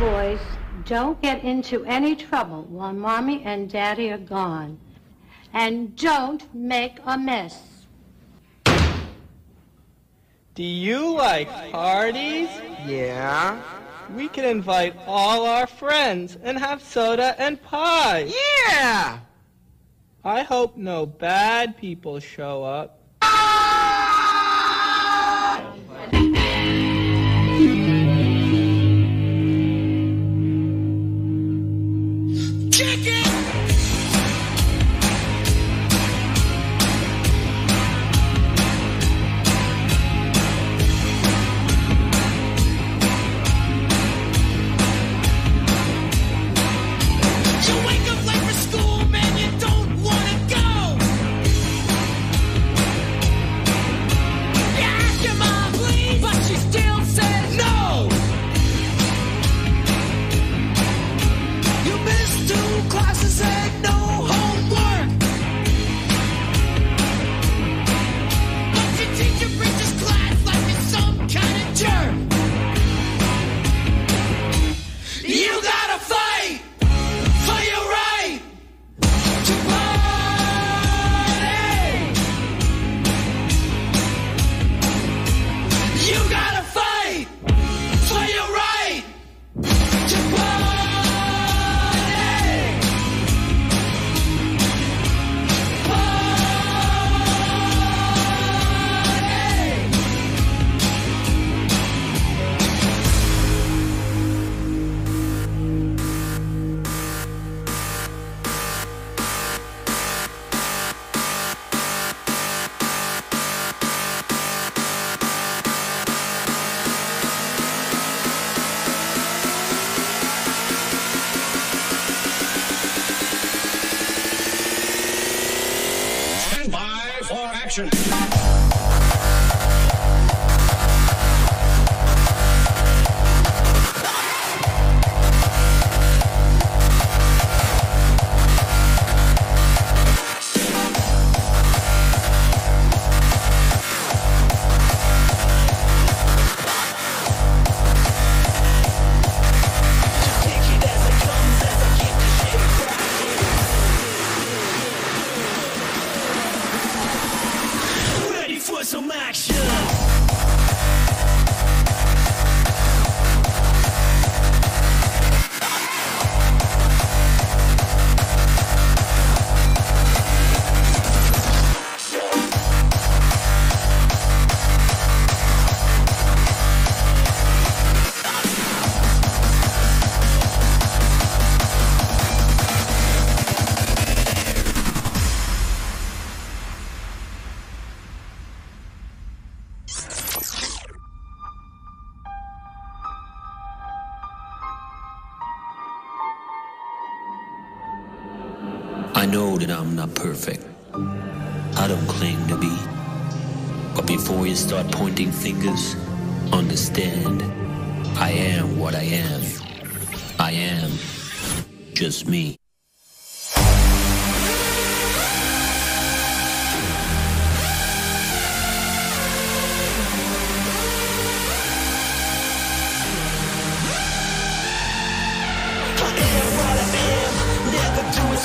boys, don't get into any trouble while Mommy and Daddy are gone. And don't make a mess. Do you like parties? Yeah. We can invite all our friends and have soda and pie. Yeah! I hope no bad people show up. Action.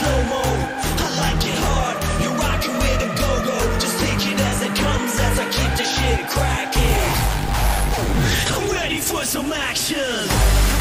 Never do it slow mo. I like it hard. You with a go go. Just take it as it comes as I keep the shit cracking. I'm ready for some action.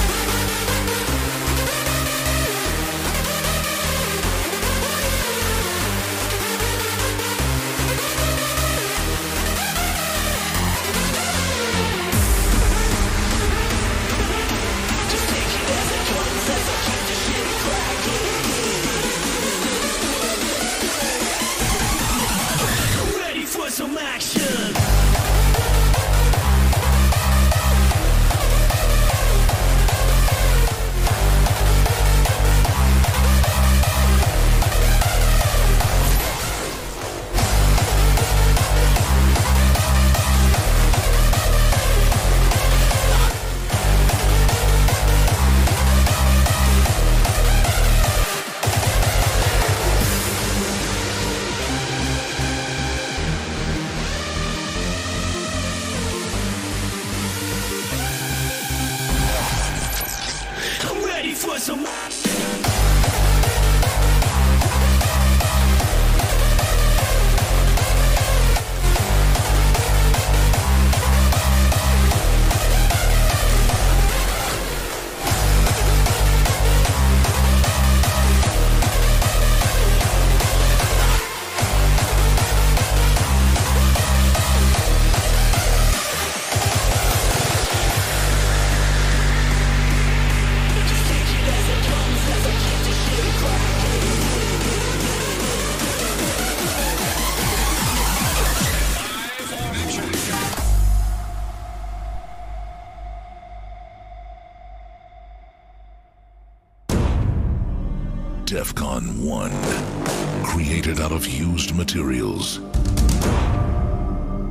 Defqon.1. Created out of used materials.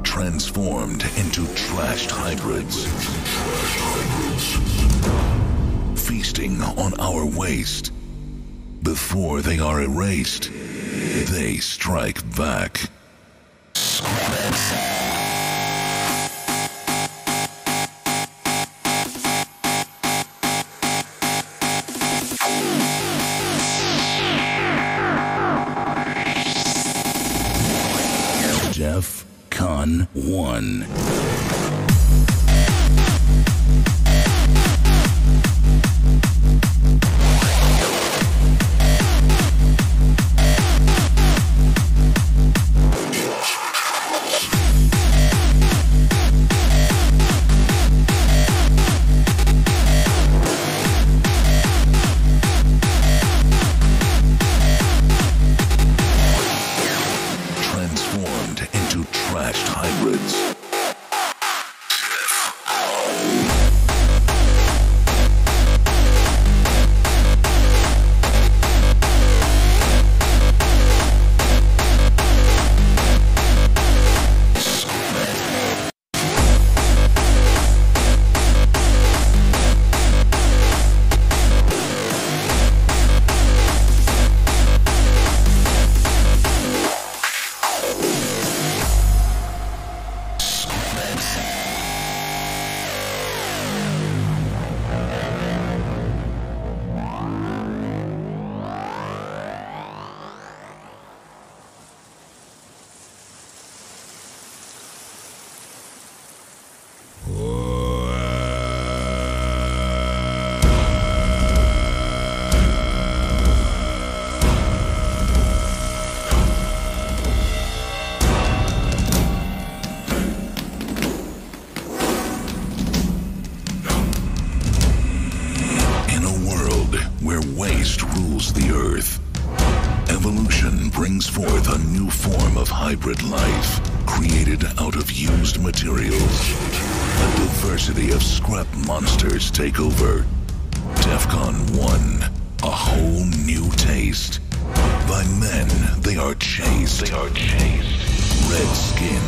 Transformed into trashed hybrids. Feasting on our waste. Before they are erased, they strike back. In life created out of used materials. A diversity of scrap monsters take over. DEFCON 1, a whole new taste. By men, they are chased. They are chased. Red skin,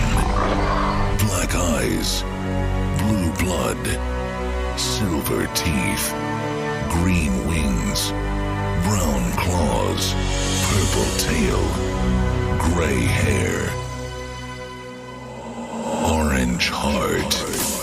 black eyes, blue blood, silver teeth, green wings, brown claws, purple tail, gray hair, orange heart.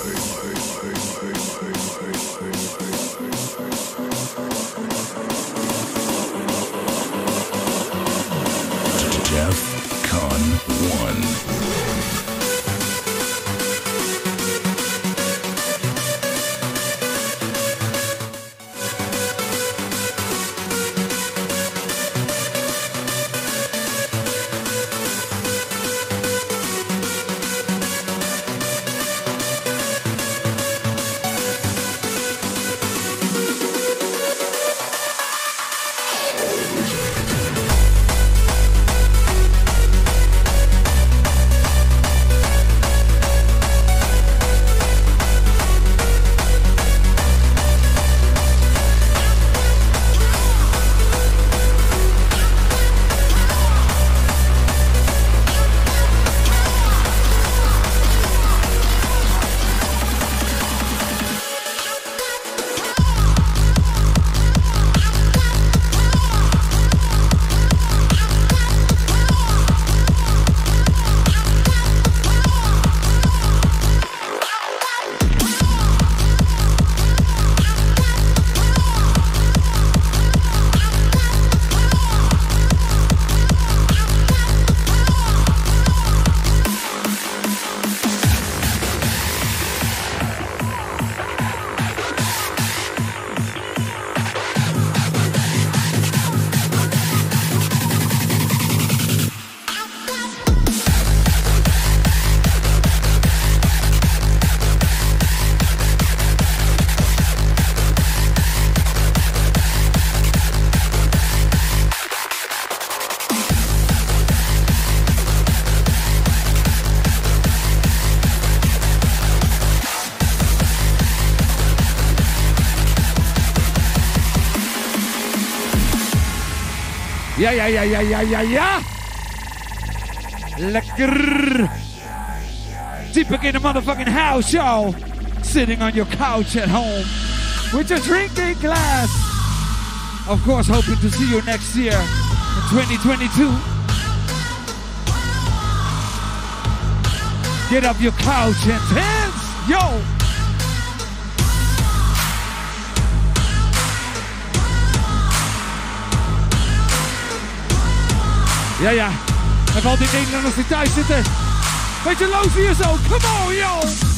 Ja, ja, ja, ja, ja, ja, ja. Lekker. Deep in the motherfucking house, y'all. Sitting on your couch at home with your drinking glass. Of course, hoping to see you next year in 2022. Get up your couch and dance, yo. Ja, ja. En voor al die Nederlanders die thuis zitten. Beetje loos hier zo. Come on, yo.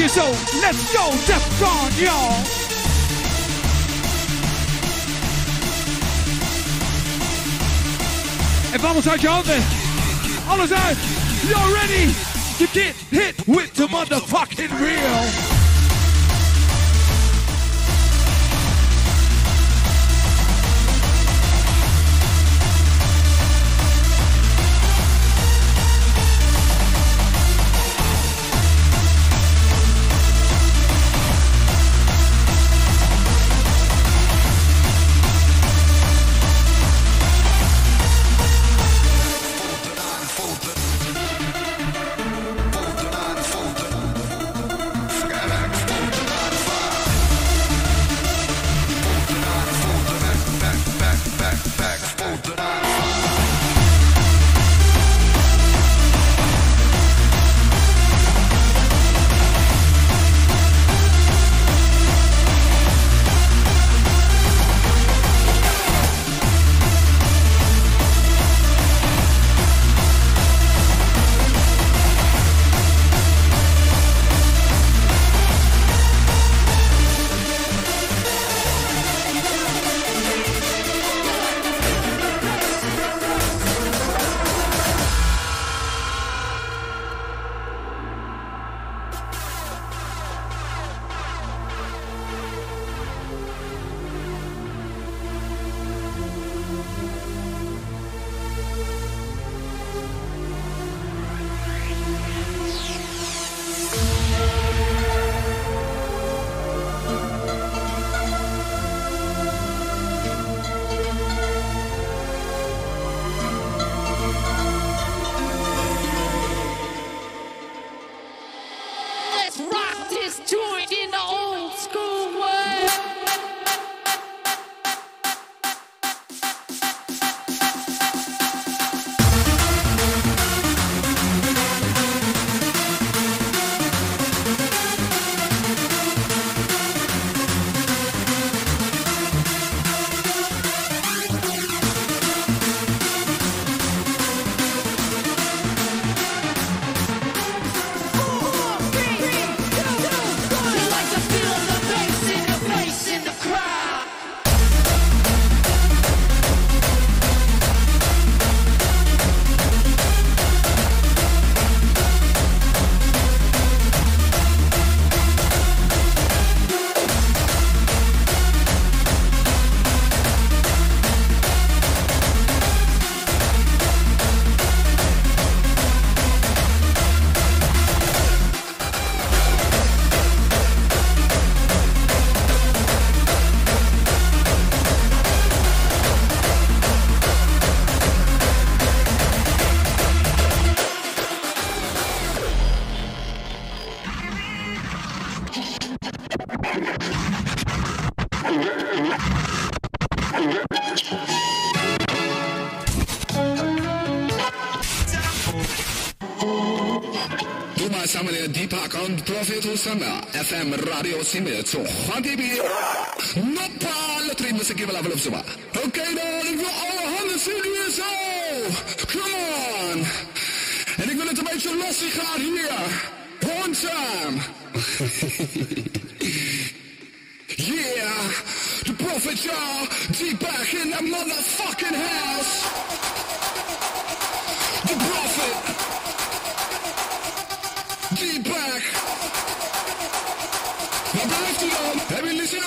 Here, so let's go, Defqon, y'all. En vamos uit je handen. Alles uit. You're ready to get hit with the motherfucking real. FM Radio Sime, zo gaan die weer. Noppa, letterlijk moet ik even level op zomaar. Oké dan, ik wil alle handen zien hier zo. Come on. En ik wil het een beetje lossie gaan hier. One time. yeah, the prophet y'all, Deepak in the motherfucking house. The prophet. Deepak. Waar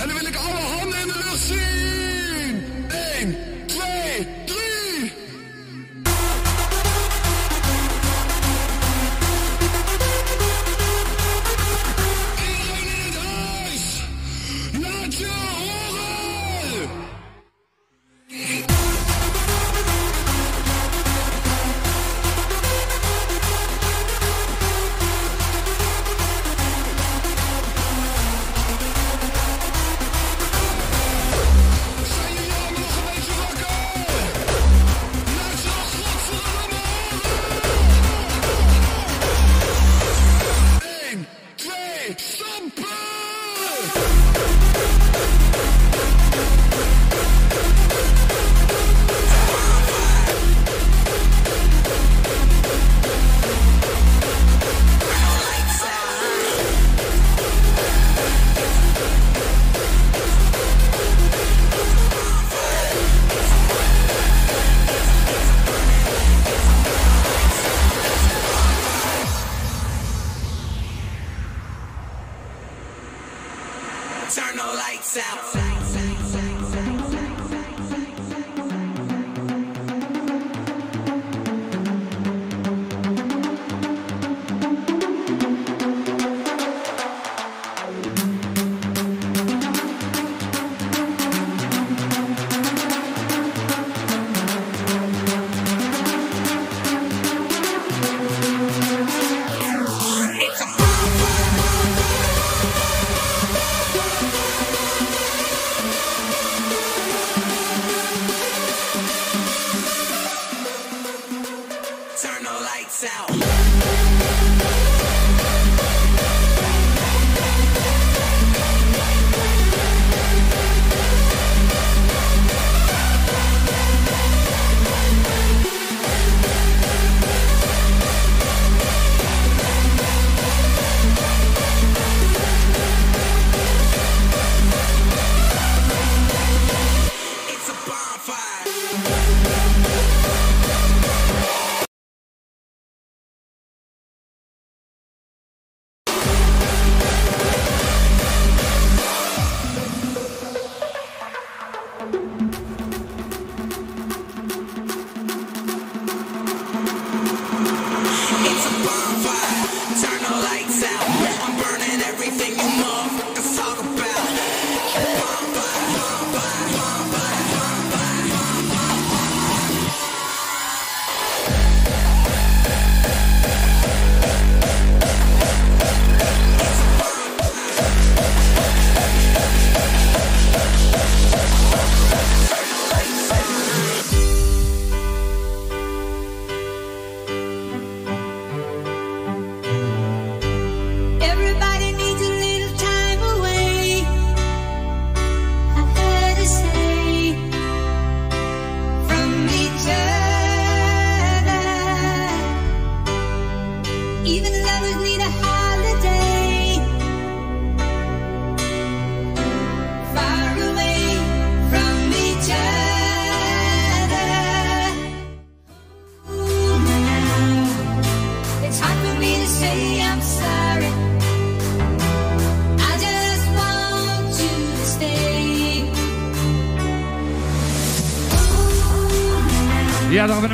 and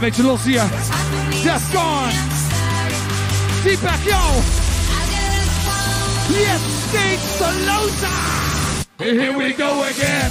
Dominic Gelosia. Death gone. Deepack, yo. Yes, Stage Salosa. Here we go again.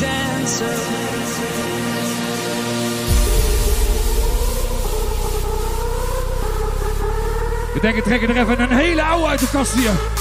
dancer? We denken, trekken er even een hele oude uit de kast hier.